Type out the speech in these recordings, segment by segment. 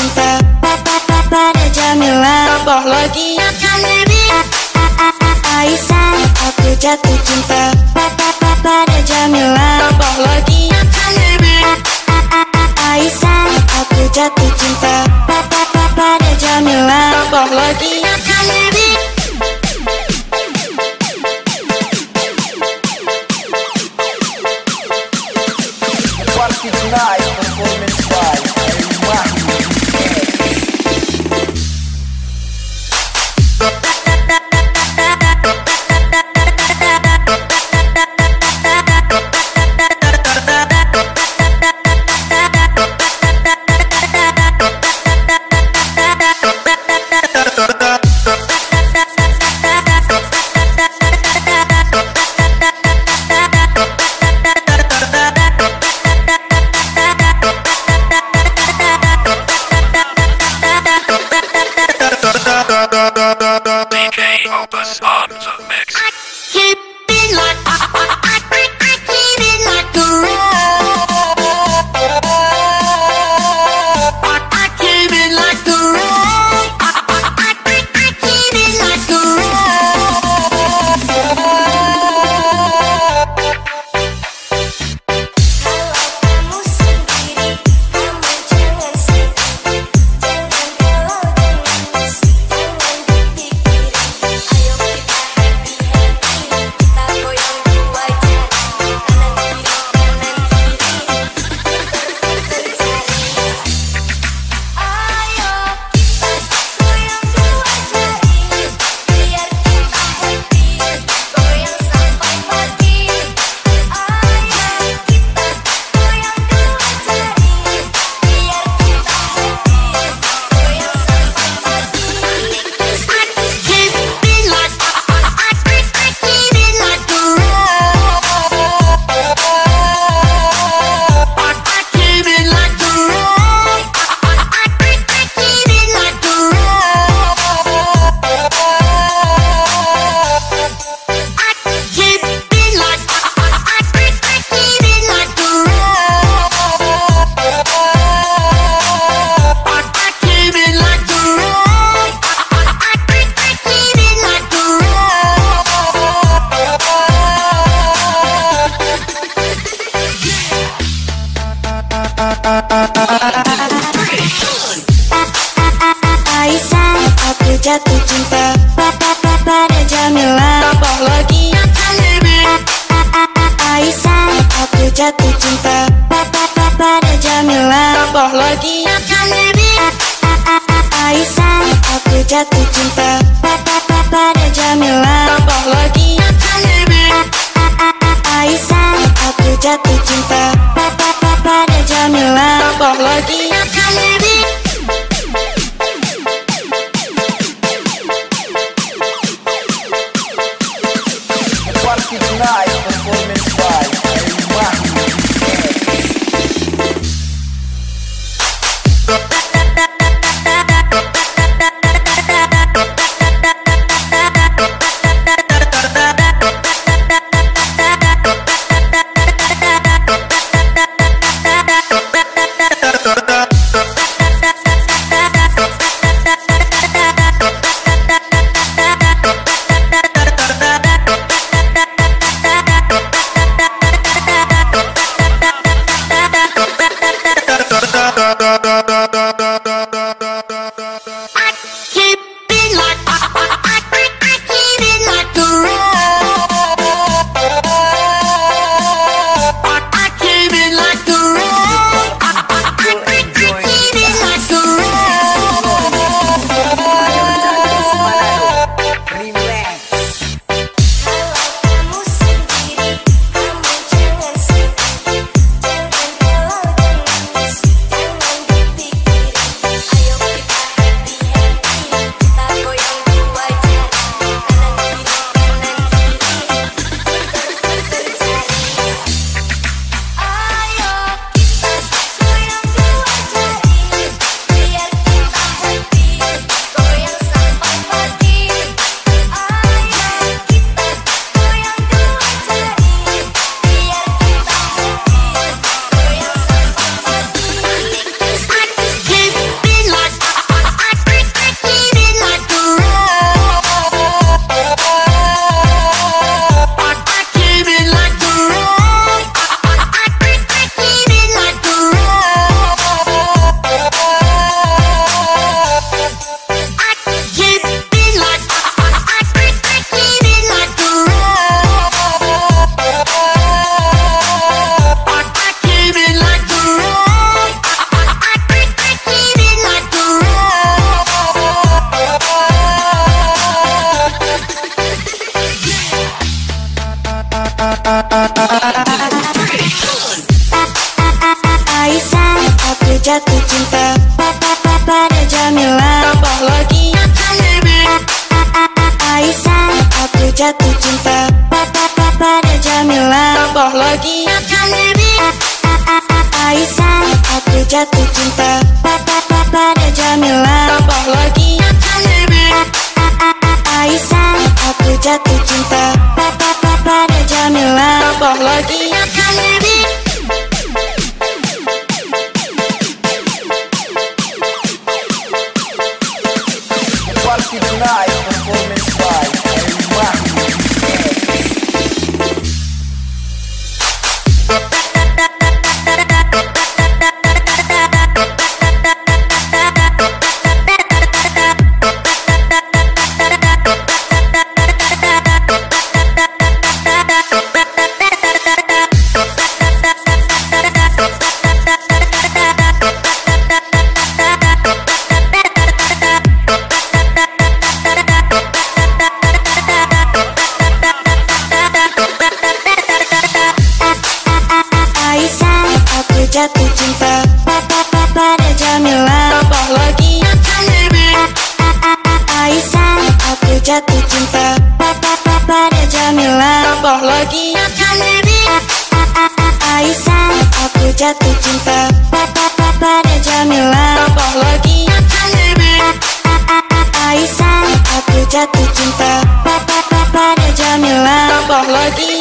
cinta. Pada Jamila. Tambah lagi. Aisyah Aku jatuh cinta. Pada Jamila. Tambah lagi. Aisyah Aku jatuh cinta. Pada Jamila. Tambah lagi. aquí. jatuh cinta. Pada Jamila. Tambah lagi. Aisan Aku jatuh cinta. Pada Jamila. Tambah lagi. Aisan Aku jatuh cinta. Pada Jamila. Tambah lagi.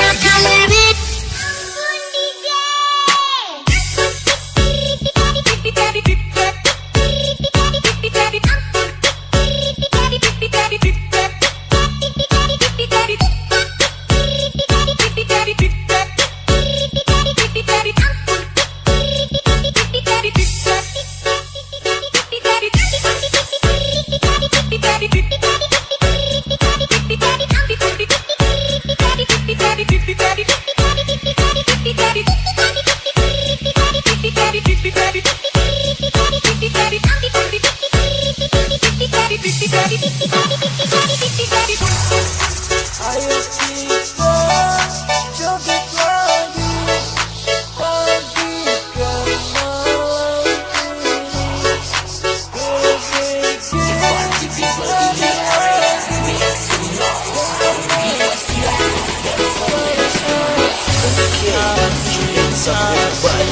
somewhere, but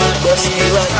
you must be right.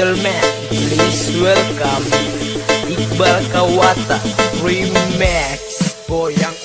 Gentlemen, please welcome Iqbal Kawata Remix. Goyang